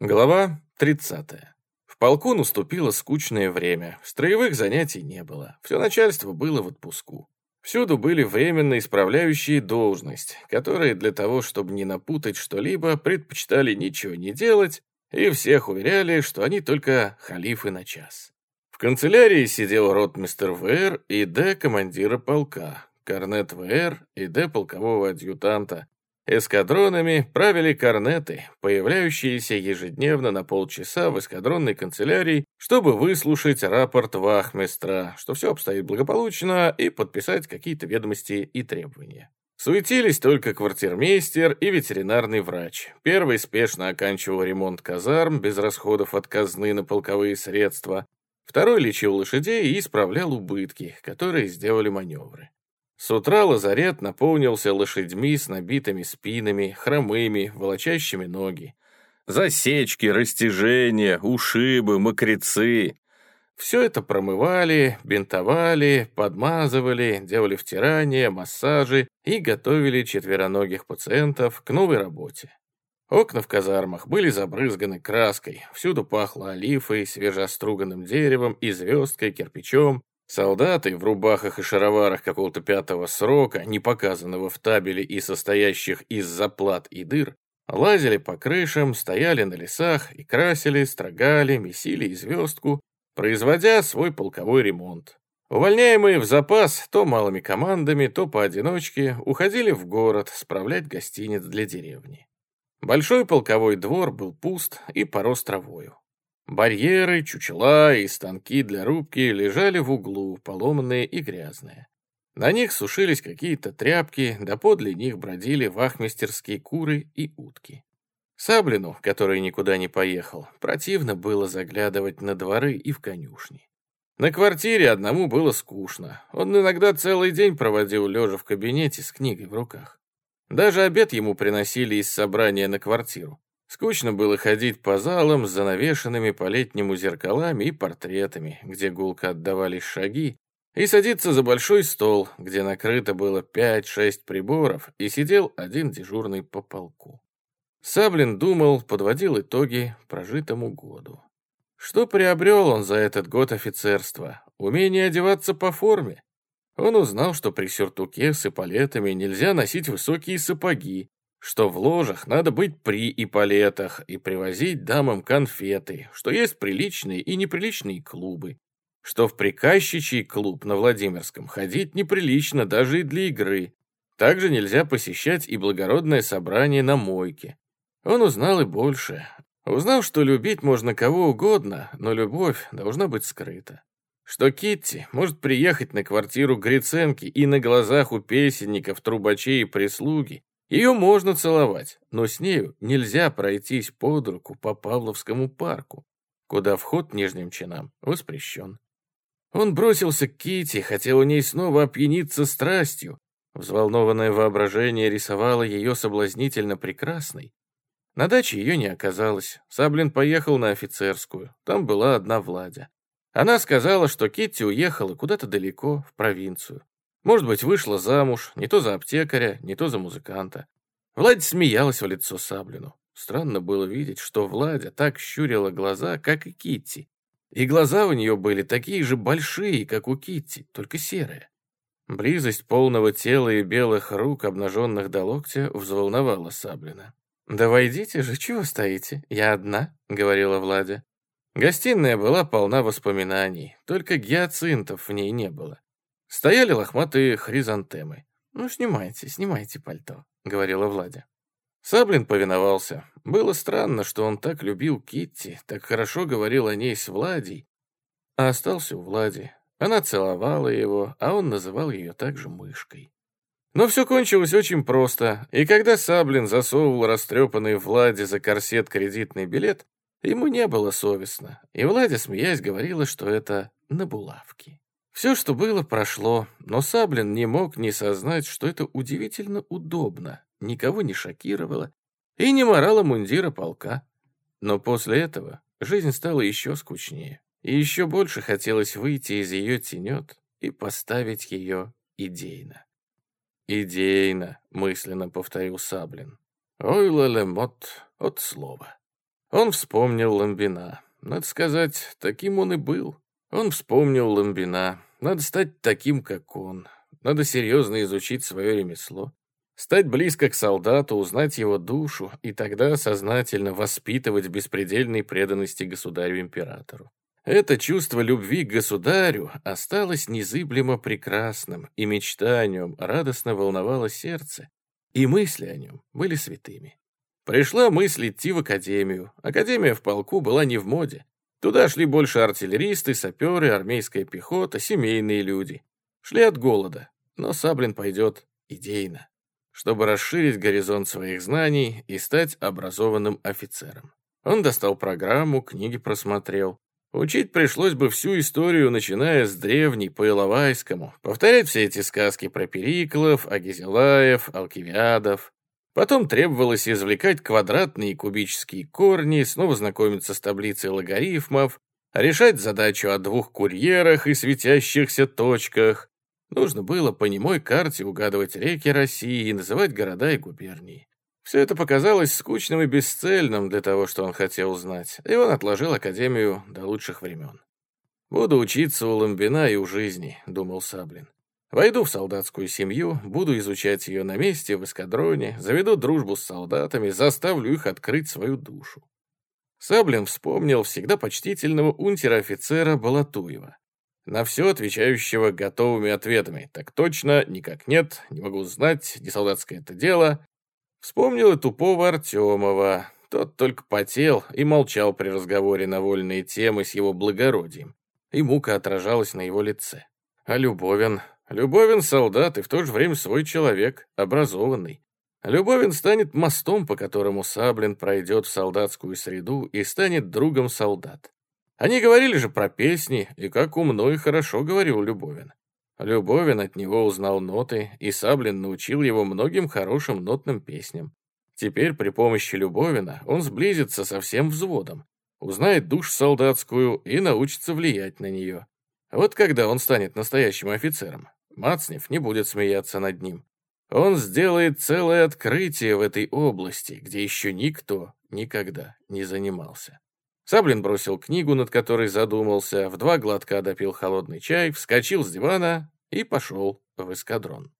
Глава 30. В полку наступило скучное время. Строевых занятий не было. Все начальство было в отпуску. Всюду были временно исправляющие должность, которые для того, чтобы не напутать что-либо, предпочитали ничего не делать, и всех уверяли, что они только халифы на час. В канцелярии сидел ротмистер ВР и Д командира полка, корнет ВР и Д полкового адъютанта, Эскадронами правили корнеты, появляющиеся ежедневно на полчаса в эскадронной канцелярии, чтобы выслушать рапорт вахмистра, что все обстоит благополучно, и подписать какие-то ведомости и требования. Суетились только квартирмейстер и ветеринарный врач. Первый спешно оканчивал ремонт казарм без расходов от казны на полковые средства. Второй лечил лошадей и исправлял убытки, которые сделали маневры. С утра лазарет наполнился лошадьми с набитыми спинами, хромыми, волочащими ноги. Засечки, растяжения, ушибы, мокрецы. Все это промывали, бинтовали, подмазывали, делали втирания, массажи и готовили четвероногих пациентов к новой работе. Окна в казармах были забрызганы краской, всюду пахло олифой, свежеоструганным деревом и звездкой, кирпичом, Солдаты в рубахах и шароварах какого-то пятого срока, не показанного в табеле и состоящих из заплат и дыр, лазили по крышам, стояли на лесах и красили, строгали, месили и производя свой полковой ремонт. Увольняемые в запас то малыми командами, то поодиночке уходили в город справлять гостиниц для деревни. Большой полковой двор был пуст и порос травою. Барьеры, чучела и станки для рубки лежали в углу, поломанные и грязные. На них сушились какие-то тряпки, да подле них бродили вахмистерские куры и утки. Саблину, который никуда не поехал, противно было заглядывать на дворы и в конюшни. На квартире одному было скучно. Он иногда целый день проводил лежа в кабинете с книгой в руках. Даже обед ему приносили из собрания на квартиру. Скучно было ходить по залам с занавешенными по-летнему зеркалами и портретами, где гулко отдавались шаги, и садиться за большой стол, где накрыто было пять-шесть приборов, и сидел один дежурный по полку. Саблин думал, подводил итоги прожитому году. Что приобрел он за этот год офицерства? Умение одеваться по форме. Он узнал, что при сюртуке с эполетами нельзя носить высокие сапоги, что в ложах надо быть при иполетах и привозить дамам конфеты, что есть приличные и неприличные клубы, что в приказчичий клуб на Владимирском ходить неприлично даже и для игры. Также нельзя посещать и благородное собрание на мойке. Он узнал и больше. Узнал, что любить можно кого угодно, но любовь должна быть скрыта. Что Китти может приехать на квартиру Гриценки и на глазах у песенников, трубачей и прислуги ее можно целовать, но с нею нельзя пройтись под руку по Павловскому парку, куда вход нижним чинам воспрещен. Он бросился к Кити, хотел у ней снова опьяниться страстью. Взволнованное воображение рисовало ее соблазнительно прекрасной. На даче ее не оказалось. Саблин поехал на офицерскую. Там была одна Владя. Она сказала, что Китти уехала куда-то далеко, в провинцию. Может быть, вышла замуж, не то за аптекаря, не то за музыканта. Владя смеялась в лицо Саблину. Странно было видеть, что Владя так щурила глаза, как и Китти. И глаза у нее были такие же большие, как у Китти, только серые. Близость полного тела и белых рук, обнаженных до локтя, взволновала Саблина. «Да войдите же, чего стоите? Я одна», — говорила Владя. Гостиная была полна воспоминаний, только гиацинтов в ней не было. Стояли лохматые хризантемы. «Ну, снимайте, снимайте пальто», — говорила Владя. Саблин повиновался. Было странно, что он так любил Китти, так хорошо говорил о ней с Владей, а остался у Влади. Она целовала его, а он называл ее также мышкой. Но все кончилось очень просто, и когда Саблин засовывал растрепанный Владе за корсет кредитный билет, ему не было совестно, и Владя, смеясь, говорила, что это на булавки. Все, что было, прошло, но Саблин не мог не сознать, что это удивительно удобно, никого не шокировало и не морало мундира полка. Но после этого жизнь стала еще скучнее, и еще больше хотелось выйти из ее тенет и поставить ее идейно. «Идейно», — мысленно повторил Саблин. «Ой, лалемот, от слова». Он вспомнил Ламбина. Надо сказать, таким он и был. Он вспомнил Ламбина. Надо стать таким, как он. Надо серьезно изучить свое ремесло. Стать близко к солдату, узнать его душу и тогда сознательно воспитывать беспредельной преданности государю-императору. Это чувство любви к государю осталось незыблемо прекрасным, и мечта о нем радостно волновала сердце, и мысли о нем были святыми. Пришла мысль идти в академию. Академия в полку была не в моде. Туда шли больше артиллеристы, саперы, армейская пехота, семейные люди. Шли от голода, но Саблин пойдет идейно, чтобы расширить горизонт своих знаний и стать образованным офицером. Он достал программу, книги просмотрел. Учить пришлось бы всю историю, начиная с древней по Иловайскому, повторять все эти сказки про Периклов, Агизелаев, Алкивиадов. Потом требовалось извлекать квадратные и кубические корни, снова знакомиться с таблицей логарифмов, решать задачу о двух курьерах и светящихся точках. Нужно было по немой карте угадывать реки России и называть города и губернии. Все это показалось скучным и бесцельным для того, что он хотел знать, и он отложил Академию до лучших времен. «Буду учиться у Ламбина и у жизни», — думал Саблин. «Войду в солдатскую семью, буду изучать ее на месте, в эскадроне, заведу дружбу с солдатами, заставлю их открыть свою душу». Саблин вспомнил всегда почтительного унтер-офицера Балатуева, на все отвечающего готовыми ответами. «Так точно, никак нет, не могу знать, не солдатское это дело», Вспомнил и тупого Артемова. Тот только потел и молчал при разговоре на вольные темы с его благородием. И мука отражалась на его лице. А Любовин? Любовин солдат и в то же время свой человек, образованный. Любовин станет мостом, по которому Саблин пройдет в солдатскую среду и станет другом солдат. Они говорили же про песни, и как умно и хорошо говорил Любовин. Любовин от него узнал ноты, и Саблин научил его многим хорошим нотным песням. Теперь при помощи Любовина он сблизится со всем взводом, узнает душ солдатскую и научится влиять на нее. Вот когда он станет настоящим офицером, Мацнев не будет смеяться над ним. Он сделает целое открытие в этой области, где еще никто никогда не занимался. Саблин бросил книгу, над которой задумался, в два глотка допил холодный чай, вскочил с дивана и пошел в эскадрон.